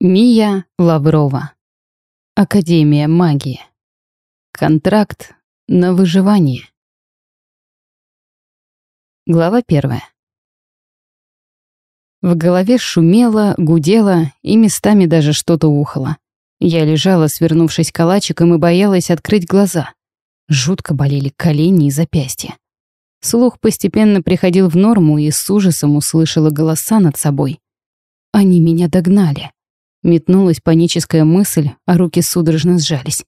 Мия Лаврова. Академия магии. Контракт на выживание. Глава первая. В голове шумело, гудело и местами даже что-то ухало. Я лежала, свернувшись калачиком, и боялась открыть глаза. Жутко болели колени и запястья. Слух постепенно приходил в норму и с ужасом услышала голоса над собой. Они меня догнали. Метнулась паническая мысль, а руки судорожно сжались.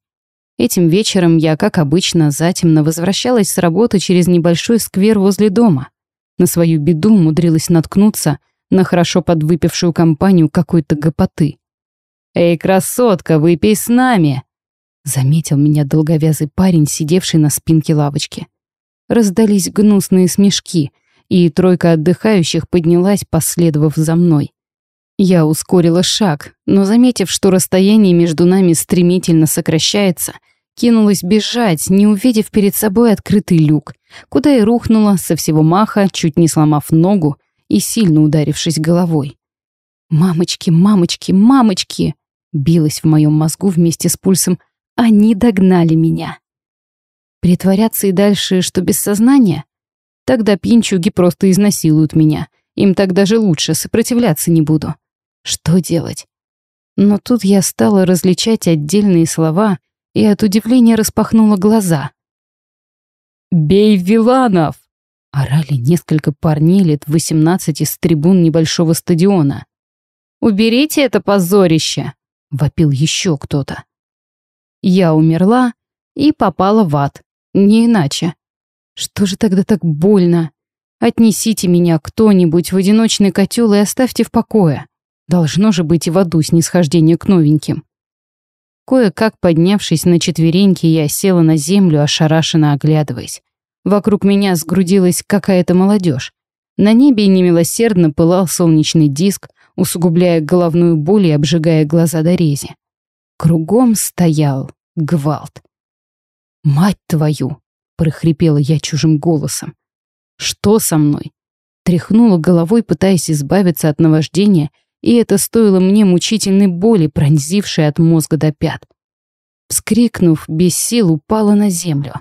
Этим вечером я, как обычно, затемно возвращалась с работы через небольшой сквер возле дома. На свою беду умудрилась наткнуться на хорошо подвыпившую компанию какой-то гопоты. «Эй, красотка, выпей с нами!» Заметил меня долговязый парень, сидевший на спинке лавочки. Раздались гнусные смешки, и тройка отдыхающих поднялась, последовав за мной. Я ускорила шаг, но, заметив, что расстояние между нами стремительно сокращается, кинулась бежать, не увидев перед собой открытый люк, куда и рухнула со всего маха, чуть не сломав ногу и сильно ударившись головой. «Мамочки, мамочки, мамочки!» билась в моем мозгу вместе с пульсом. «Они догнали меня!» Притворяться и дальше, что без сознания? Тогда пьянчуги просто изнасилуют меня. Им так даже лучше, сопротивляться не буду. Что делать? Но тут я стала различать отдельные слова и от удивления распахнула глаза. «Бей Виланов!» — орали несколько парней лет 18 с трибун небольшого стадиона. «Уберите это позорище!» — вопил еще кто-то. Я умерла и попала в ад, не иначе. Что же тогда так больно? Отнесите меня кто-нибудь в одиночный котел и оставьте в покое. Должно же быть и в аду снисхождение к новеньким. Кое-как поднявшись на четвереньки, я села на землю, ошарашенно оглядываясь. Вокруг меня сгрудилась какая-то молодежь. На небе немилосердно пылал солнечный диск, усугубляя головную боль и обжигая глаза до рези. Кругом стоял гвалт. «Мать твою!» — прохрипела я чужим голосом. «Что со мной?» Тряхнула головой, пытаясь избавиться от наваждения, и это стоило мне мучительной боли, пронзившей от мозга до пят. Вскрикнув, без сил упала на землю.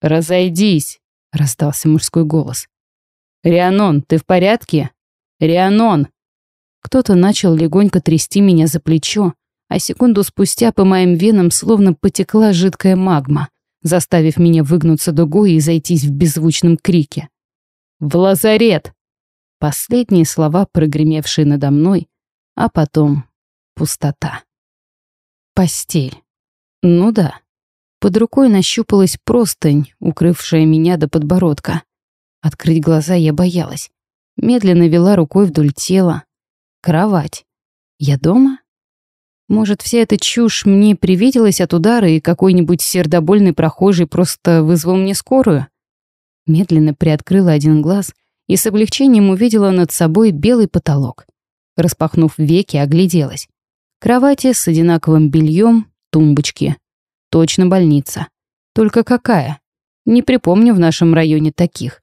«Разойдись!» — раздался мужской голос. «Рианон, ты в порядке? Рианон!» Кто-то начал легонько трясти меня за плечо, а секунду спустя по моим венам словно потекла жидкая магма, заставив меня выгнуться дугой и зайтись в беззвучном крике. «В лазарет!» Последние слова, прогремевшие надо мной, а потом пустота. Постель. Ну да. Под рукой нащупалась простынь, укрывшая меня до подбородка. Открыть глаза я боялась. Медленно вела рукой вдоль тела. Кровать. Я дома? Может, вся эта чушь мне привиделась от удара, и какой-нибудь сердобольный прохожий просто вызвал мне скорую? Медленно приоткрыла один глаз и с облегчением увидела над собой белый потолок. Распахнув веки, огляделась. Кровати с одинаковым бельем, тумбочки. Точно больница. Только какая? Не припомню в нашем районе таких.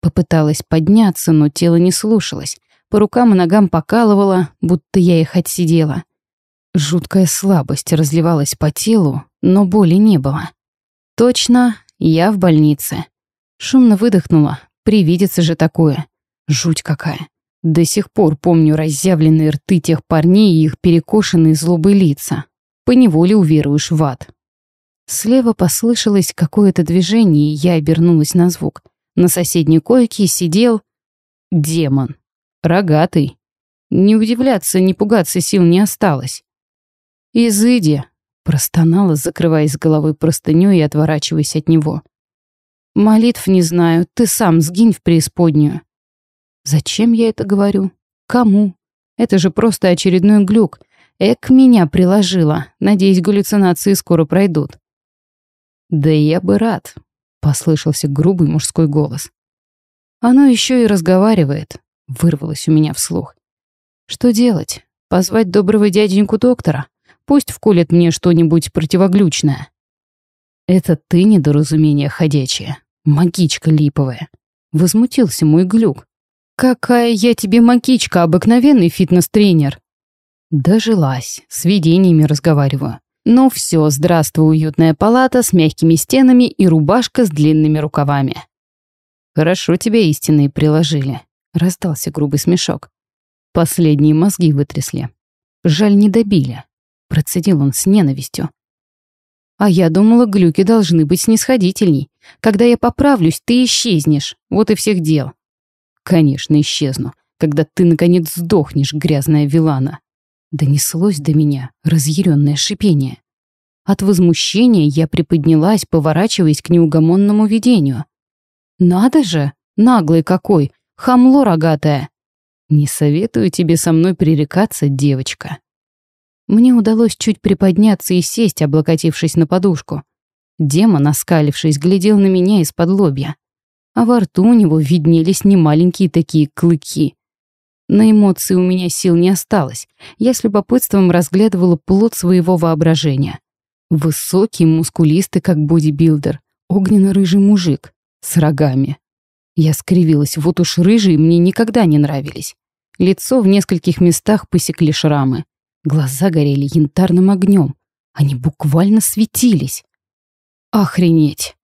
Попыталась подняться, но тело не слушалось. По рукам и ногам покалывало, будто я их отсидела. Жуткая слабость разливалась по телу, но боли не было. Точно, я в больнице. Шумно выдохнула, Привидится же такое. Жуть какая. До сих пор помню разъявленные рты тех парней и их перекошенные злобы лица. Поневоле уверуешь в ад. Слева послышалось какое-то движение, и я обернулась на звук. На соседней койке сидел... демон. Рогатый. Не удивляться, не пугаться сил не осталось. «Изыди!» — простонала, закрываясь головой простынёй и отворачиваясь от него. Молитв не знаю, ты сам сгинь в преисподнюю. Зачем я это говорю? Кому? Это же просто очередной глюк. Эк меня приложила. Надеюсь, галлюцинации скоро пройдут. Да я бы рад, послышался грубый мужской голос. Оно еще и разговаривает, вырвалось у меня вслух. Что делать? Позвать доброго дяденьку доктора? Пусть вколет мне что-нибудь противоглючное. Это ты недоразумение ходячее. Магичка липовая. Возмутился мой глюк. Какая я тебе магичка, обыкновенный фитнес-тренер. Дожилась, с видениями разговариваю. Ну все, здравствуй, уютная палата с мягкими стенами и рубашка с длинными рукавами. Хорошо тебя истинные приложили. Раздался грубый смешок. Последние мозги вытрясли. Жаль, не добили. Процедил он с ненавистью. А я думала, глюки должны быть снисходительней. Когда я поправлюсь, ты исчезнешь. Вот и всех дел. Конечно, исчезну, когда ты, наконец, сдохнешь, грязная Вилана. Донеслось до меня разъяренное шипение. От возмущения я приподнялась, поворачиваясь к неугомонному видению. «Надо же! Наглый какой! Хамло рогатое!» «Не советую тебе со мной пререкаться, девочка». Мне удалось чуть приподняться и сесть, облокотившись на подушку. Демон, оскалившись, глядел на меня из-под лобья. А во рту у него виднелись немаленькие такие клыки. На эмоции у меня сил не осталось. Я с любопытством разглядывала плод своего воображения. Высокий, мускулистый, как бодибилдер, огненно-рыжий мужик с рогами. Я скривилась, вот уж рыжие мне никогда не нравились. Лицо в нескольких местах посекли шрамы. Глаза горели янтарным огнем. Они буквально светились. Охренеть!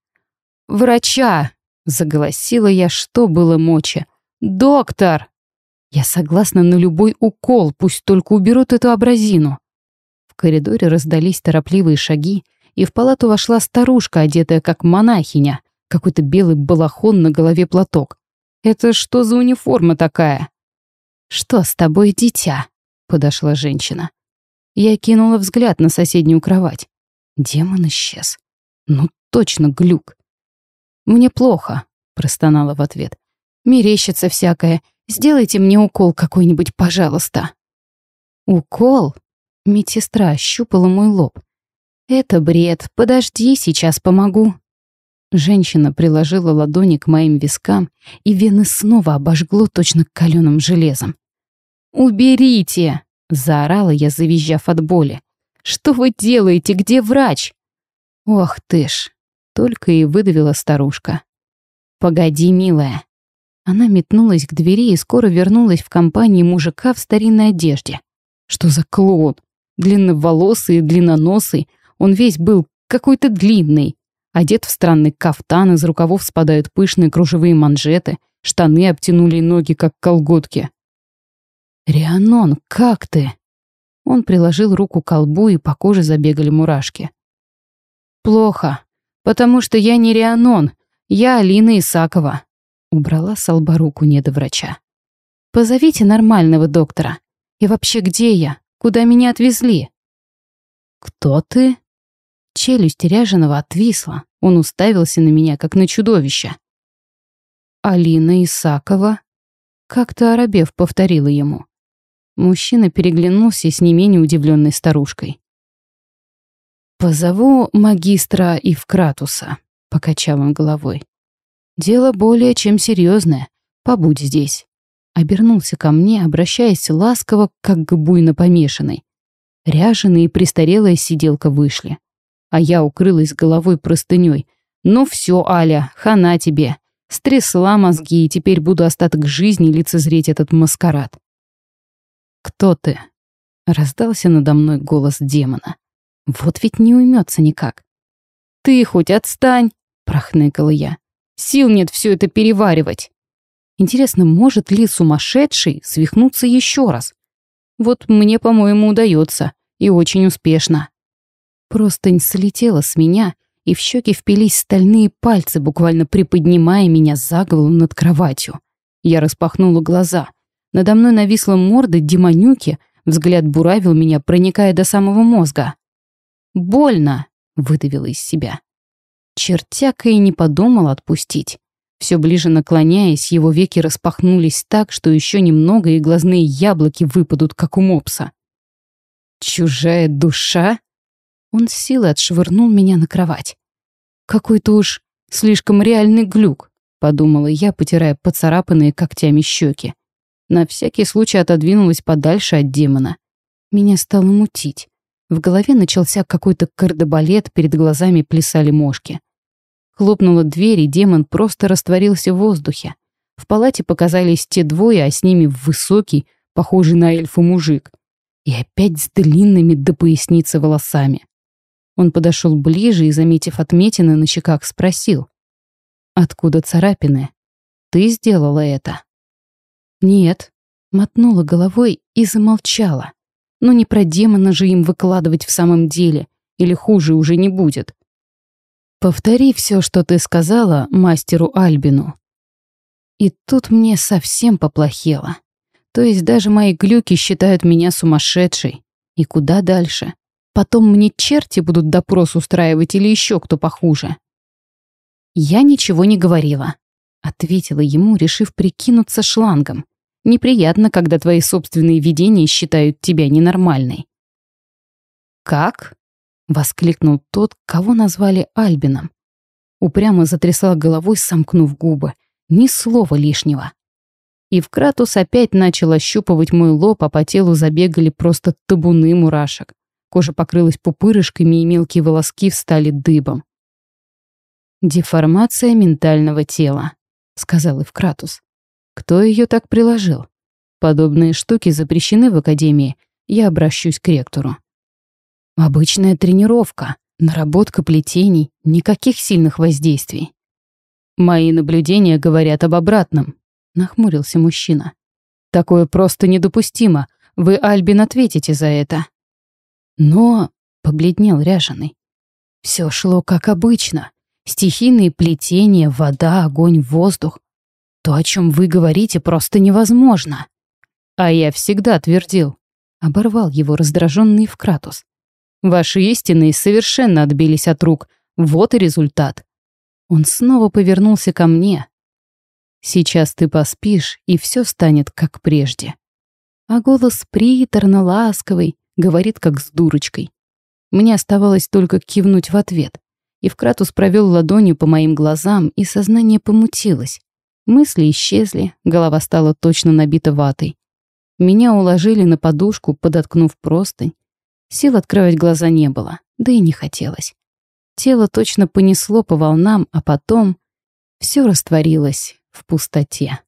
«Врача!» — заголосила я, что было мочи. «Доктор!» Я согласна на любой укол, пусть только уберут эту абразину. В коридоре раздались торопливые шаги, и в палату вошла старушка, одетая как монахиня, какой-то белый балахон на голове платок. Это что за униформа такая? Что с тобой, дитя? Подошла женщина. Я кинула взгляд на соседнюю кровать. Демон исчез. Ну, точно глюк. Мне плохо, простонала в ответ. Мерещится всякое. Сделайте мне укол какой-нибудь, пожалуйста». «Укол?» Медсестра щупала мой лоб. «Это бред. Подожди, сейчас помогу». Женщина приложила ладони к моим вискам, и вены снова обожгло точно каленым железом. «Уберите!» — заорала я, завизжав от боли. «Что вы делаете? Где врач?» «Ох ты ж!» — только и выдавила старушка. «Погоди, милая, она метнулась к двери и скоро вернулась в компании мужика в старинной одежде. Что за клоун? Длинноволосый длинноносый. Он весь был какой-то длинный. Одет в странный кафтан, из рукавов спадают пышные кружевые манжеты, штаны обтянули ноги, как колготки. «Рианон, как ты?» Он приложил руку к колбу, и по коже забегали мурашки. «Плохо, потому что я не Рианон, я Алина Исакова. Убрала с лба руку недоврача. «Позовите нормального доктора. И вообще, где я? Куда меня отвезли?» «Кто ты?» Челюсть ряженого отвисла. Он уставился на меня, как на чудовище. «Алина Исакова?» Как-то Арабев повторила ему. Мужчина переглянулся с не менее удивленной старушкой. «Позову магистра Ивкратуса», — покачал он головой. Дело более чем серьезное. Побудь здесь. Обернулся ко мне, обращаясь ласково, как к буйно помешанной. Ряженая и престарелая сиделка вышли. А я укрылась головой простыней. Ну все, Аля, хана тебе. Стрясла мозги, и теперь буду остаток жизни лицезреть этот маскарад. «Кто ты?» — раздался надо мной голос демона. «Вот ведь не уймется никак». «Ты хоть отстань!» — прохныкала я. Сил нет все это переваривать. Интересно, может ли сумасшедший свихнуться еще раз? Вот мне, по-моему, удается. И очень успешно. Простынь слетела с меня, и в щеки впились стальные пальцы, буквально приподнимая меня за голову над кроватью. Я распахнула глаза. Надо мной нависла морда демонюки, взгляд буравил меня, проникая до самого мозга. «Больно!» — выдавила из себя. Чертяка и не подумал отпустить. Все ближе наклоняясь, его веки распахнулись так, что еще немного и глазные яблоки выпадут, как у мопса. «Чужая душа?» Он с силой отшвырнул меня на кровать. «Какой-то уж слишком реальный глюк», — подумала я, потирая поцарапанные когтями щеки. На всякий случай отодвинулась подальше от демона. Меня стало мутить. В голове начался какой-то кардебалет, перед глазами плясали мошки. Хлопнула дверь, и демон просто растворился в воздухе. В палате показались те двое, а с ними высокий, похожий на эльфа мужик. и опять с длинными до поясницы волосами. Он подошел ближе и, заметив отметины на щеках, спросил. «Откуда царапины? Ты сделала это?» «Нет», — мотнула головой и замолчала. «Но не про демона же им выкладывать в самом деле, или хуже уже не будет». «Повтори все, что ты сказала мастеру Альбину». И тут мне совсем поплохело. То есть даже мои глюки считают меня сумасшедшей. И куда дальше? Потом мне черти будут допрос устраивать или еще кто похуже. Я ничего не говорила. Ответила ему, решив прикинуться шлангом. Неприятно, когда твои собственные видения считают тебя ненормальной. «Как?» — воскликнул тот, кого назвали Альбином. Упрямо затрясла головой, сомкнув губы. Ни слова лишнего. И Вкратус опять начал ощупывать мой лоб, а по телу забегали просто табуны мурашек. Кожа покрылась пупырышками, и мелкие волоски встали дыбом. «Деформация ментального тела», — сказал Эвкратус. «Кто ее так приложил? Подобные штуки запрещены в Академии, я обращусь к ректору». «Обычная тренировка, наработка плетений, никаких сильных воздействий». «Мои наблюдения говорят об обратном», — нахмурился мужчина. «Такое просто недопустимо. Вы, Альбин, ответите за это». Но побледнел ряженый. Все шло как обычно. Стихийные плетения, вода, огонь, воздух. То, о чем вы говорите, просто невозможно. А я всегда твердил. Оборвал его раздраженный Вкратус. Ваши истины совершенно отбились от рук. Вот и результат. Он снова повернулся ко мне. Сейчас ты поспишь, и все станет как прежде. А голос приторно ласковый, говорит как с дурочкой. Мне оставалось только кивнуть в ответ. И Вкратус провел ладонью по моим глазам, и сознание помутилось. Мысли исчезли, голова стала точно набита ватой. Меня уложили на подушку, подоткнув простынь. Сил открывать глаза не было, да и не хотелось. Тело точно понесло по волнам, а потом все растворилось в пустоте.